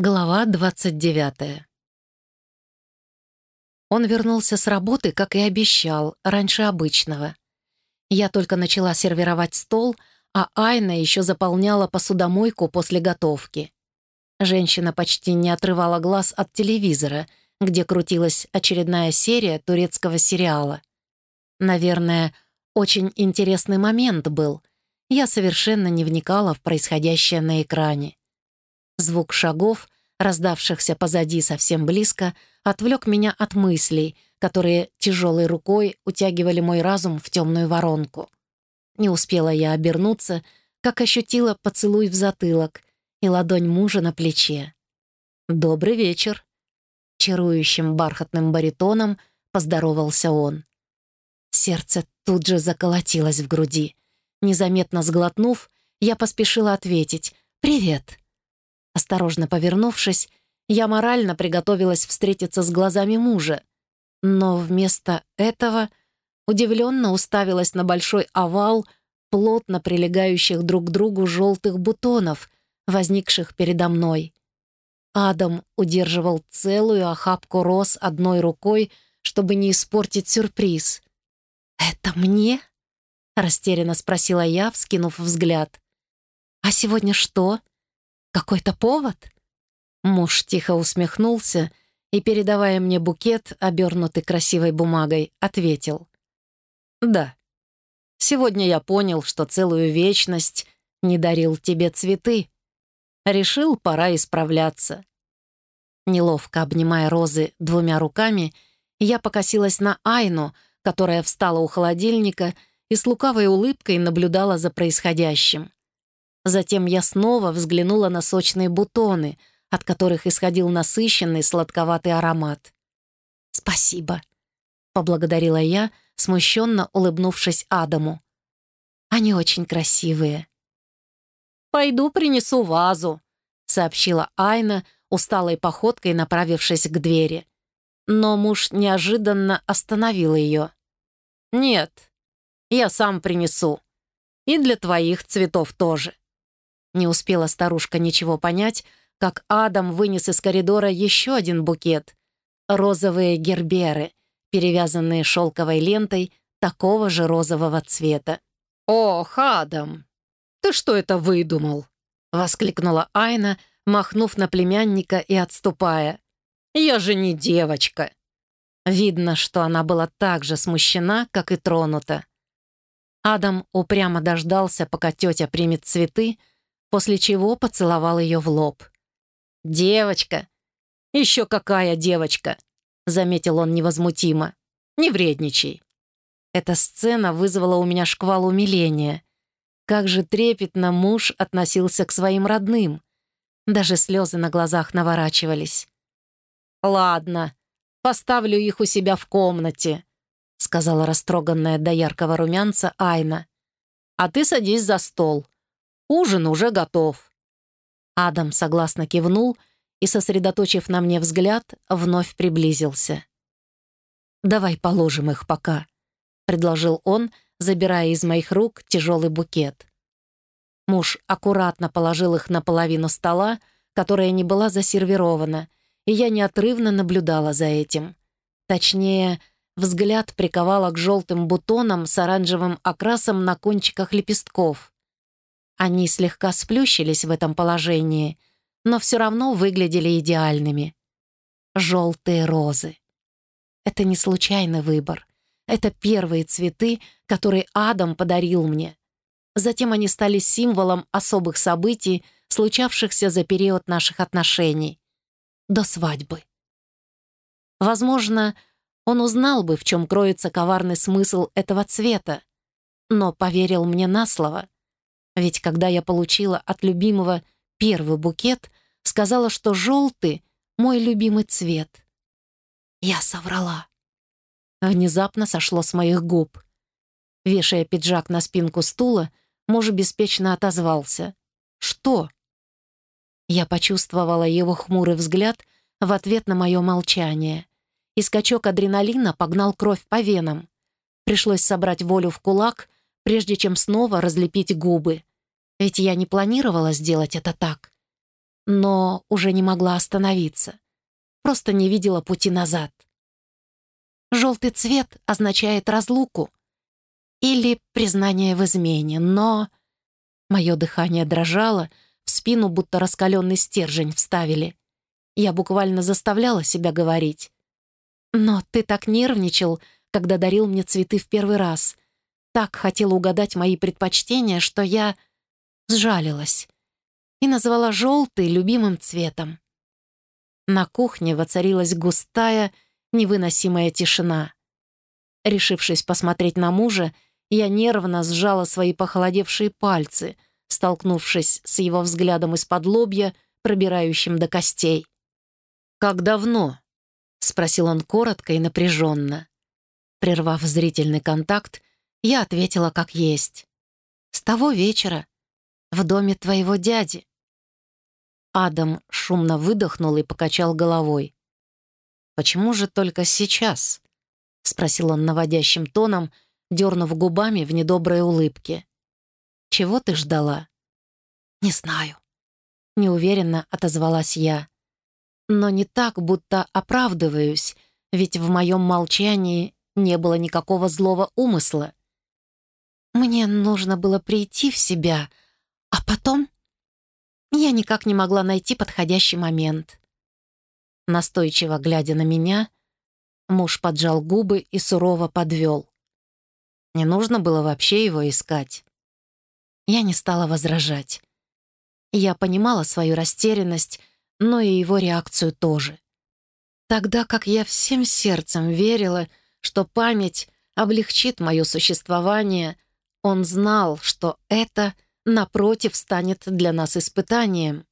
Глава 29. Он вернулся с работы, как и обещал, раньше обычного. Я только начала сервировать стол, а Айна еще заполняла посудомойку после готовки. Женщина почти не отрывала глаз от телевизора, где крутилась очередная серия турецкого сериала. Наверное, очень интересный момент был. Я совершенно не вникала в происходящее на экране. Звук шагов, раздавшихся позади совсем близко, отвлек меня от мыслей, которые тяжелой рукой утягивали мой разум в темную воронку. Не успела я обернуться, как ощутила поцелуй в затылок и ладонь мужа на плече. «Добрый вечер!» Чарующим бархатным баритоном поздоровался он. Сердце тут же заколотилось в груди. Незаметно сглотнув, я поспешила ответить «Привет!» Осторожно повернувшись, я морально приготовилась встретиться с глазами мужа, но вместо этого удивленно уставилась на большой овал плотно прилегающих друг к другу желтых бутонов, возникших передо мной. Адам удерживал целую охапку роз одной рукой, чтобы не испортить сюрприз. «Это мне?» — растерянно спросила я, вскинув взгляд. «А сегодня что?» Какой-то повод?» Муж тихо усмехнулся и, передавая мне букет, обернутый красивой бумагой, ответил. «Да. Сегодня я понял, что целую вечность не дарил тебе цветы. Решил, пора исправляться». Неловко обнимая розы двумя руками, я покосилась на Айну, которая встала у холодильника и с лукавой улыбкой наблюдала за происходящим. Затем я снова взглянула на сочные бутоны, от которых исходил насыщенный сладковатый аромат. «Спасибо», — поблагодарила я, смущенно улыбнувшись Адаму. «Они очень красивые». «Пойду принесу вазу», — сообщила Айна, усталой походкой направившись к двери. Но муж неожиданно остановил ее. «Нет, я сам принесу. И для твоих цветов тоже». Не успела старушка ничего понять, как Адам вынес из коридора еще один букет. Розовые герберы, перевязанные шелковой лентой такого же розового цвета. «Ох, Адам, ты что это выдумал?» — воскликнула Айна, махнув на племянника и отступая. «Я же не девочка!» Видно, что она была так же смущена, как и тронута. Адам упрямо дождался, пока тетя примет цветы, после чего поцеловал ее в лоб. «Девочка! Еще какая девочка!» — заметил он невозмутимо. «Не вредничай!» Эта сцена вызвала у меня шквал умиления. Как же трепетно муж относился к своим родным. Даже слезы на глазах наворачивались. «Ладно, поставлю их у себя в комнате», — сказала растроганная до яркого румянца Айна. «А ты садись за стол. Ужин уже готов». Адам согласно кивнул и, сосредоточив на мне взгляд, вновь приблизился. «Давай положим их пока», — предложил он, забирая из моих рук тяжелый букет. Муж аккуратно положил их на половину стола, которая не была засервирована, и я неотрывно наблюдала за этим. Точнее, взгляд приковала к желтым бутонам с оранжевым окрасом на кончиках лепестков. Они слегка сплющились в этом положении, но все равно выглядели идеальными. Желтые розы. Это не случайный выбор. Это первые цветы, которые Адам подарил мне. Затем они стали символом особых событий, случавшихся за период наших отношений. До свадьбы. Возможно, он узнал бы, в чем кроется коварный смысл этого цвета, но поверил мне на слово — ведь когда я получила от любимого первый букет, сказала, что желтый — мой любимый цвет. Я соврала. Внезапно сошло с моих губ. Вешая пиджак на спинку стула, муж беспечно отозвался. «Что?» Я почувствовала его хмурый взгляд в ответ на мое молчание. И скачок адреналина погнал кровь по венам. Пришлось собрать волю в кулак, прежде чем снова разлепить губы. Ведь я не планировала сделать это так. но уже не могла остановиться. Просто не видела пути назад. Желтый цвет означает разлуку или признание в измене, но... Мое дыхание дрожало, в спину будто раскаленный стержень вставили. Я буквально заставляла себя говорить. «Но ты так нервничал, когда дарил мне цветы в первый раз. Так хотел угадать мои предпочтения, что я сжалилась и назвала желтый любимым цветом. На кухне воцарилась густая, невыносимая тишина. Решившись посмотреть на мужа, я нервно сжала свои похолодевшие пальцы, столкнувшись с его взглядом из-под лобья, пробирающим до костей. «Как давно?» — спросил он коротко и напряженно. Прервав зрительный контакт, я ответила как есть. «С того вечера, в доме твоего дяди». Адам шумно выдохнул и покачал головой. «Почему же только сейчас?» — спросил он наводящим тоном, дернув губами в недоброй улыбке. «Чего ты ждала?» «Не знаю», — неуверенно отозвалась я. «Но не так, будто оправдываюсь, ведь в моем молчании не было никакого злого умысла. Мне нужно было прийти в себя, а потом я никак не могла найти подходящий момент. Настойчиво глядя на меня, муж поджал губы и сурово подвел. Не нужно было вообще его искать. Я не стала возражать. Я понимала свою растерянность, но и его реакцию тоже. Тогда как я всем сердцем верила, что память облегчит мое существование, он знал, что это, напротив, станет для нас испытанием.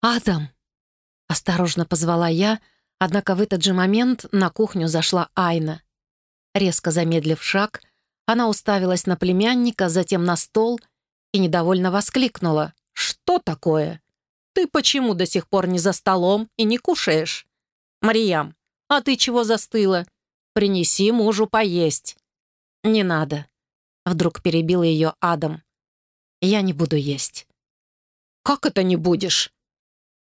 «Адам!» — осторожно позвала я, однако в этот же момент на кухню зашла Айна. Резко замедлив шаг, она уставилась на племянника, затем на стол и недовольно воскликнула. «Что такое? Ты почему до сих пор не за столом и не кушаешь? Мариям, а ты чего застыла? Принеси мужу поесть». «Не надо», — вдруг перебил ее Адам. «Я не буду есть». «Как это не будешь?»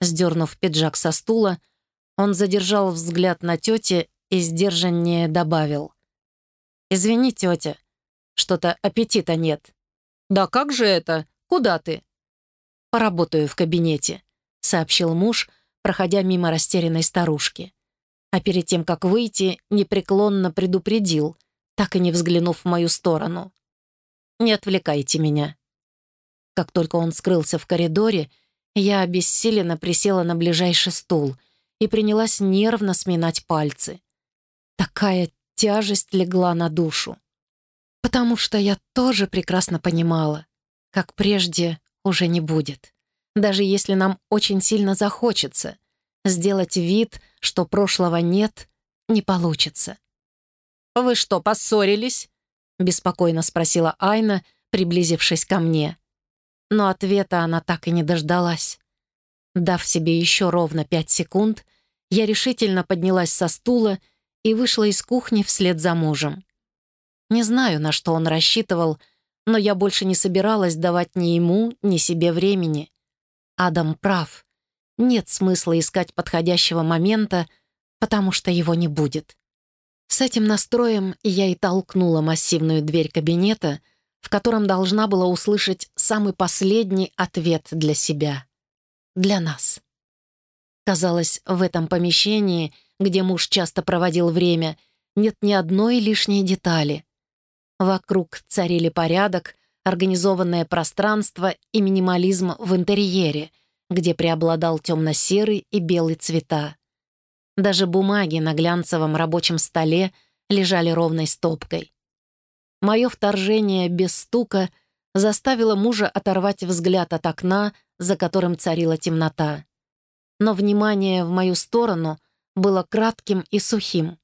Сдернув пиджак со стула, он задержал взгляд на тете и сдержаннее добавил. «Извини, тетя, что-то аппетита нет». «Да как же это? Куда ты?» «Поработаю в кабинете», — сообщил муж, проходя мимо растерянной старушки. А перед тем, как выйти, непреклонно предупредил, так и не взглянув в мою сторону. «Не отвлекайте меня». Как только он скрылся в коридоре, я обессиленно присела на ближайший стул и принялась нервно сминать пальцы. Такая тяжесть легла на душу. Потому что я тоже прекрасно понимала, как прежде уже не будет. Даже если нам очень сильно захочется, сделать вид, что прошлого нет, не получится. «Вы что, поссорились?» — беспокойно спросила Айна, приблизившись ко мне. Но ответа она так и не дождалась. Дав себе еще ровно пять секунд, я решительно поднялась со стула и вышла из кухни вслед за мужем. Не знаю, на что он рассчитывал, но я больше не собиралась давать ни ему, ни себе времени. Адам прав. Нет смысла искать подходящего момента, потому что его не будет. С этим настроем я и толкнула массивную дверь кабинета, в котором должна была услышать самый последний ответ для себя. Для нас. Казалось, в этом помещении — где муж часто проводил время, нет ни одной лишней детали. Вокруг царили порядок, организованное пространство и минимализм в интерьере, где преобладал темно-серый и белый цвета. Даже бумаги на глянцевом рабочем столе лежали ровной стопкой. Мое вторжение без стука заставило мужа оторвать взгляд от окна, за которым царила темнота. Но внимание в мою сторону было кратким и сухим.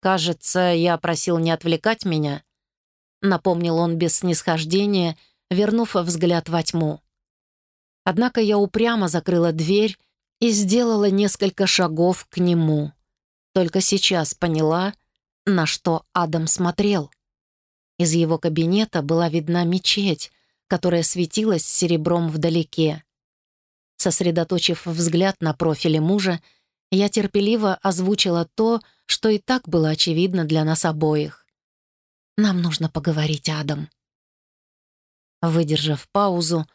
«Кажется, я просил не отвлекать меня», — напомнил он без снисхождения, вернув взгляд во тьму. Однако я упрямо закрыла дверь и сделала несколько шагов к нему. Только сейчас поняла, на что Адам смотрел. Из его кабинета была видна мечеть, которая светилась серебром вдалеке. Сосредоточив взгляд на профиле мужа, я терпеливо озвучила то, что и так было очевидно для нас обоих. «Нам нужно поговорить, Адам». Выдержав паузу,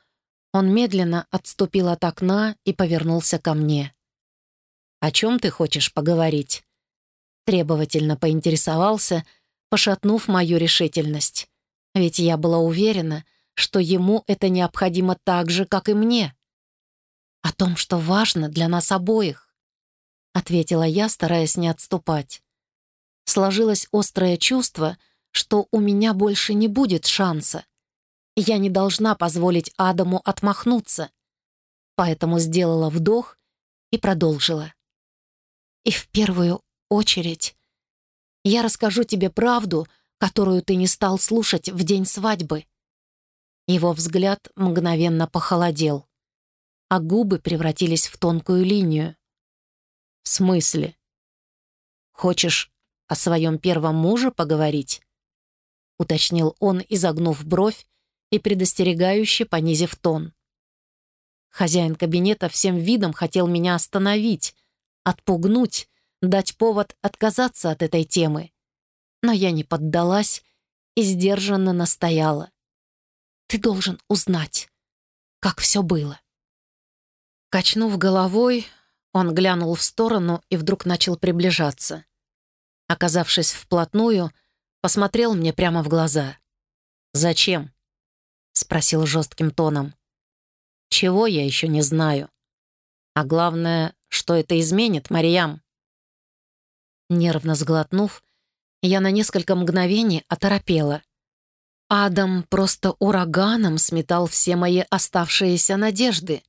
он медленно отступил от окна и повернулся ко мне. «О чем ты хочешь поговорить?» Требовательно поинтересовался, пошатнув мою решительность. Ведь я была уверена, что ему это необходимо так же, как и мне. «О том, что важно для нас обоих», — ответила я, стараясь не отступать. Сложилось острое чувство, что у меня больше не будет шанса. Я не должна позволить Адаму отмахнуться, поэтому сделала вдох и продолжила. И в первую очередь я расскажу тебе правду, которую ты не стал слушать в день свадьбы. Его взгляд мгновенно похолодел, а губы превратились в тонкую линию. «В смысле? Хочешь о своем первом муже поговорить?» — уточнил он, изогнув бровь и предостерегающе понизив тон. Хозяин кабинета всем видом хотел меня остановить, отпугнуть, дать повод отказаться от этой темы. Но я не поддалась и сдержанно настояла. «Ты должен узнать, как все было». Качнув головой, он глянул в сторону и вдруг начал приближаться. Оказавшись вплотную, посмотрел мне прямо в глаза. «Зачем?» — спросил жестким тоном. «Чего я еще не знаю. А главное, что это изменит, Марьям?» Нервно сглотнув, я на несколько мгновений оторопела. Адам просто ураганом сметал все мои оставшиеся надежды.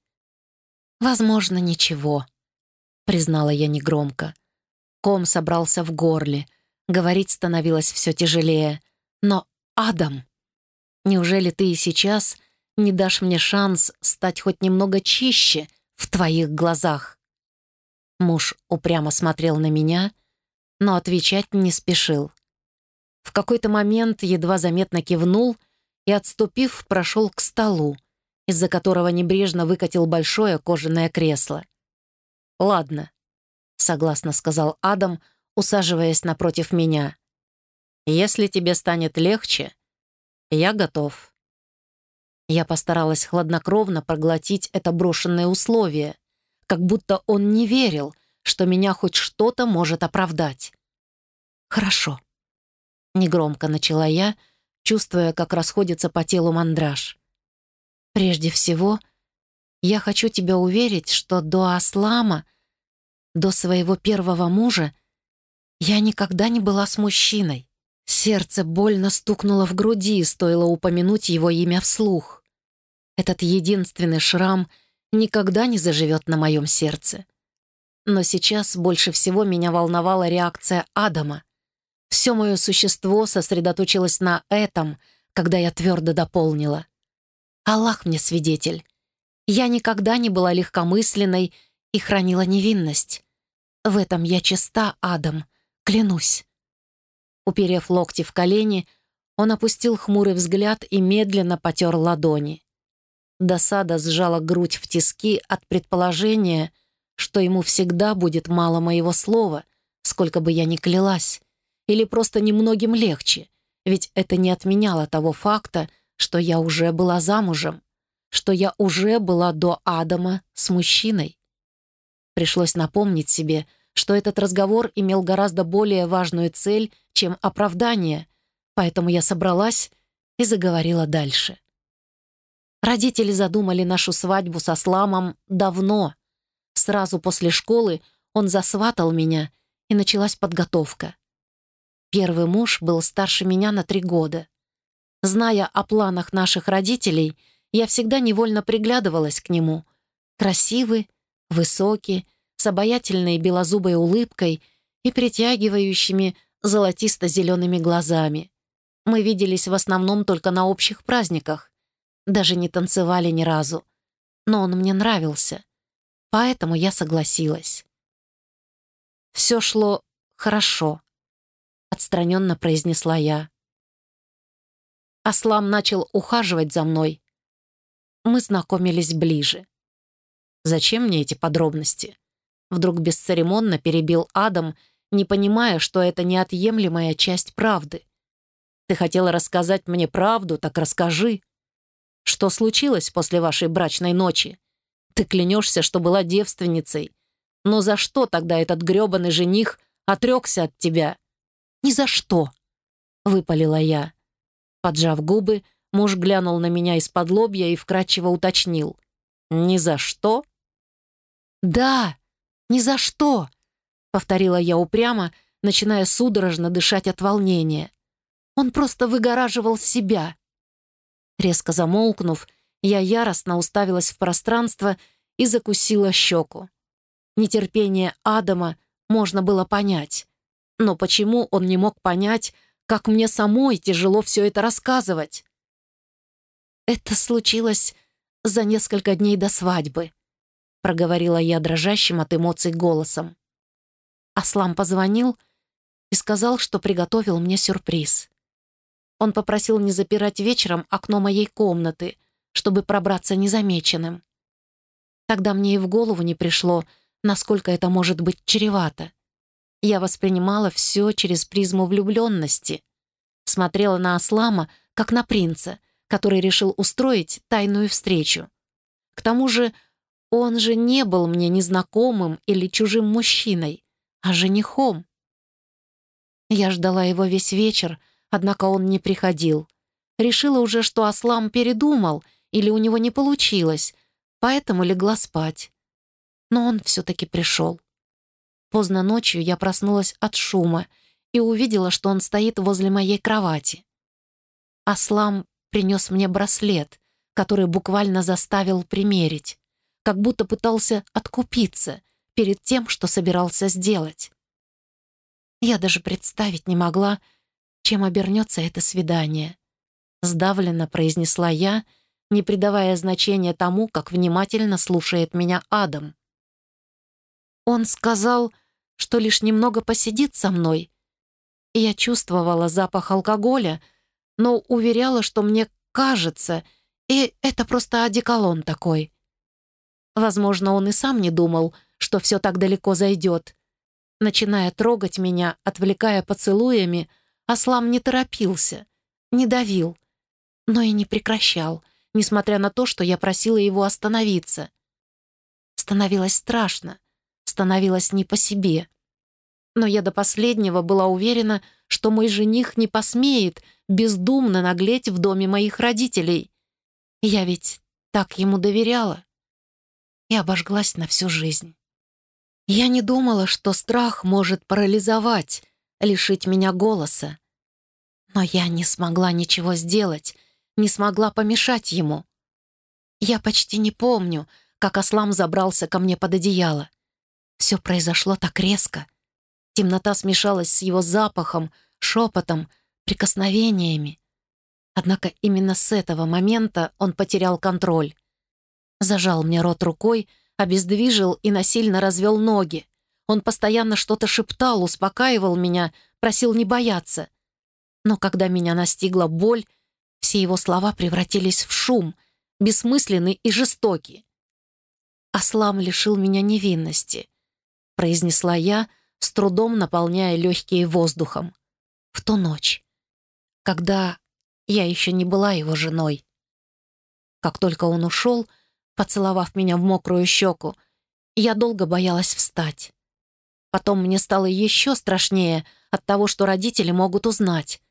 «Возможно, ничего», — признала я негромко. Ком собрался в горле, говорить становилось все тяжелее. «Но Адам...» Неужели ты и сейчас не дашь мне шанс стать хоть немного чище в твоих глазах?» Муж упрямо смотрел на меня, но отвечать не спешил. В какой-то момент едва заметно кивнул и, отступив, прошел к столу, из-за которого небрежно выкатил большое кожаное кресло. «Ладно», — согласно сказал Адам, усаживаясь напротив меня. «Если тебе станет легче, «Я готов». Я постаралась хладнокровно проглотить это брошенное условие, как будто он не верил, что меня хоть что-то может оправдать. «Хорошо», — негромко начала я, чувствуя, как расходится по телу мандраж. «Прежде всего, я хочу тебя уверить, что до Аслама, до своего первого мужа, я никогда не была с мужчиной. Сердце больно стукнуло в груди, стоило упомянуть его имя вслух. Этот единственный шрам никогда не заживет на моем сердце. Но сейчас больше всего меня волновала реакция Адама. Все мое существо сосредоточилось на этом, когда я твердо дополнила. Аллах мне свидетель. Я никогда не была легкомысленной и хранила невинность. В этом я чиста, Адам, клянусь. Уперев локти в колени, он опустил хмурый взгляд и медленно потер ладони. Досада сжала грудь в тиски от предположения, что ему всегда будет мало моего слова, сколько бы я ни клялась, или просто немногим легче, ведь это не отменяло того факта, что я уже была замужем, что я уже была до Адама с мужчиной. Пришлось напомнить себе, что этот разговор имел гораздо более важную цель, чем оправдание, поэтому я собралась и заговорила дальше. Родители задумали нашу свадьбу со Сламом давно. Сразу после школы он засватал меня, и началась подготовка. Первый муж был старше меня на три года. Зная о планах наших родителей, я всегда невольно приглядывалась к нему. Красивый, высокий, с обаятельной белозубой улыбкой и притягивающими золотисто-зелеными глазами. Мы виделись в основном только на общих праздниках, даже не танцевали ни разу. Но он мне нравился, поэтому я согласилась. Все шло хорошо, отстраненно произнесла я. Аслам начал ухаживать за мной. Мы знакомились ближе. Зачем мне эти подробности? Вдруг бесцеремонно перебил Адам, не понимая, что это неотъемлемая часть правды. Ты хотела рассказать мне правду, так расскажи. Что случилось после вашей брачной ночи? Ты клянешься, что была девственницей. Но за что тогда этот грёбаный жених отрекся от тебя? Ни за что, — выпалила я. Поджав губы, муж глянул на меня из-под лобья и вкратчиво уточнил. «Ни за что?» «Да, ни за что!» — повторила я упрямо, начиная судорожно дышать от волнения. Он просто выгораживал себя. Резко замолкнув, я яростно уставилась в пространство и закусила щеку. Нетерпение Адама можно было понять. Но почему он не мог понять, как мне самой тяжело все это рассказывать? «Это случилось за несколько дней до свадьбы», проговорила я дрожащим от эмоций голосом. Аслам позвонил и сказал, что приготовил мне сюрприз. Он попросил не запирать вечером окно моей комнаты, чтобы пробраться незамеченным. Тогда мне и в голову не пришло, насколько это может быть чревато. Я воспринимала все через призму влюбленности. Смотрела на Аслама, как на принца, который решил устроить тайную встречу. К тому же он же не был мне незнакомым или чужим мужчиной, а женихом. Я ждала его весь вечер, однако он не приходил. Решила уже, что Аслам передумал или у него не получилось, поэтому легла спать. Но он все-таки пришел. Поздно ночью я проснулась от шума и увидела, что он стоит возле моей кровати. Аслам принес мне браслет, который буквально заставил примерить как будто пытался откупиться перед тем, что собирался сделать. Я даже представить не могла, чем обернется это свидание. Сдавленно произнесла я, не придавая значения тому, как внимательно слушает меня Адам. Он сказал, что лишь немного посидит со мной. Я чувствовала запах алкоголя, но уверяла, что мне кажется, и это просто одеколон такой. Возможно, он и сам не думал, что все так далеко зайдет. Начиная трогать меня, отвлекая поцелуями, Аслам не торопился, не давил, но и не прекращал, несмотря на то, что я просила его остановиться. Становилось страшно, становилось не по себе. Но я до последнего была уверена, что мой жених не посмеет бездумно наглеть в доме моих родителей. Я ведь так ему доверяла и обожглась на всю жизнь. Я не думала, что страх может парализовать, лишить меня голоса. Но я не смогла ничего сделать, не смогла помешать ему. Я почти не помню, как Аслам забрался ко мне под одеяло. Все произошло так резко. Темнота смешалась с его запахом, шепотом, прикосновениями. Однако именно с этого момента он потерял контроль. Зажал мне рот рукой, обездвижил и насильно развел ноги. Он постоянно что-то шептал, успокаивал меня, просил не бояться. Но когда меня настигла боль, все его слова превратились в шум, бессмысленный и жестокий. «Аслам лишил меня невинности», — произнесла я, с трудом наполняя легкие воздухом. В ту ночь, когда я еще не была его женой. Как только он ушел, — поцеловав меня в мокрую щеку. Я долго боялась встать. Потом мне стало еще страшнее от того, что родители могут узнать.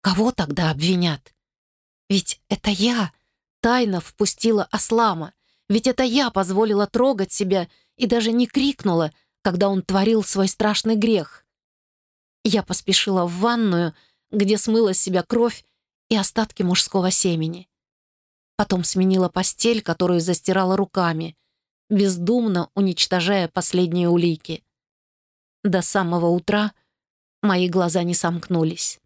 Кого тогда обвинят? Ведь это я тайно впустила Аслама. Ведь это я позволила трогать себя и даже не крикнула, когда он творил свой страшный грех. Я поспешила в ванную, где смыла с себя кровь и остатки мужского семени. Потом сменила постель, которую застирала руками, бездумно уничтожая последние улики. До самого утра мои глаза не сомкнулись.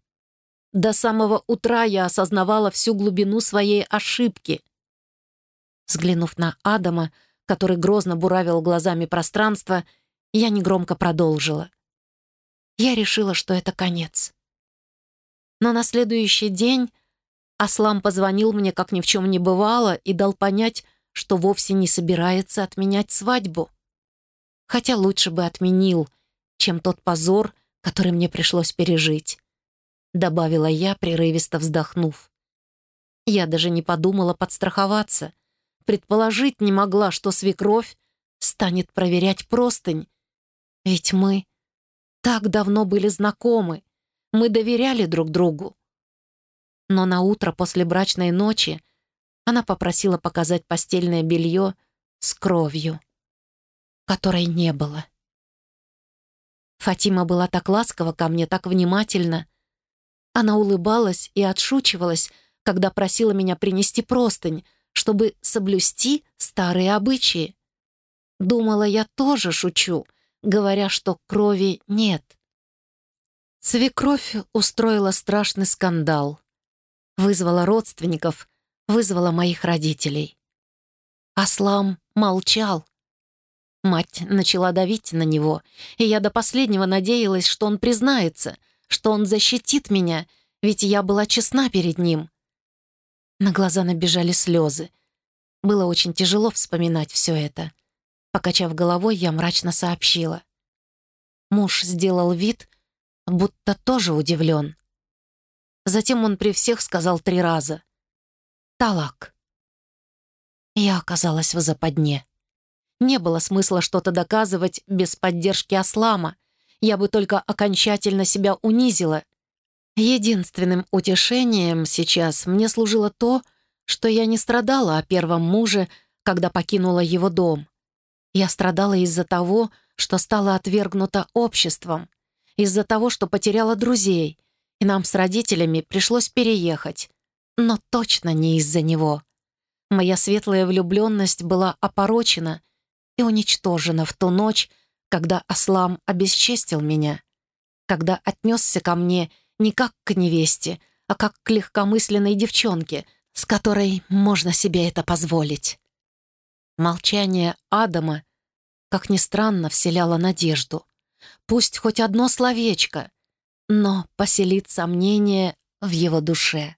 До самого утра я осознавала всю глубину своей ошибки. Взглянув на Адама, который грозно буравил глазами пространство, я негромко продолжила. Я решила, что это конец. Но на следующий день Аслам позвонил мне, как ни в чем не бывало, и дал понять, что вовсе не собирается отменять свадьбу. Хотя лучше бы отменил, чем тот позор, который мне пришлось пережить. Добавила я, прерывисто вздохнув. Я даже не подумала подстраховаться. Предположить не могла, что свекровь станет проверять простынь. Ведь мы так давно были знакомы, мы доверяли друг другу. Но на утро после брачной ночи она попросила показать постельное белье с кровью, которой не было. Фатима была так ласкова ко мне, так внимательна. Она улыбалась и отшучивалась, когда просила меня принести простынь, чтобы соблюсти старые обычаи. Думала, я тоже шучу, говоря, что крови нет. Свекровь устроила страшный скандал. Вызвала родственников, вызвала моих родителей. Аслам молчал. Мать начала давить на него, и я до последнего надеялась, что он признается, что он защитит меня, ведь я была честна перед ним. На глаза набежали слезы. Было очень тяжело вспоминать все это. Покачав головой, я мрачно сообщила. Муж сделал вид, будто тоже удивлен. Затем он при всех сказал три раза. «Талак». Я оказалась в западне. Не было смысла что-то доказывать без поддержки Аслама. Я бы только окончательно себя унизила. Единственным утешением сейчас мне служило то, что я не страдала о первом муже, когда покинула его дом. Я страдала из-за того, что стала отвергнута обществом, из-за того, что потеряла друзей, и нам с родителями пришлось переехать. Но точно не из-за него. Моя светлая влюбленность была опорочена и уничтожена в ту ночь, когда Аслам обесчестил меня, когда отнесся ко мне не как к невесте, а как к легкомысленной девчонке, с которой можно себе это позволить. Молчание Адама, как ни странно, вселяло надежду. Пусть хоть одно словечко, но поселит сомнение в его душе.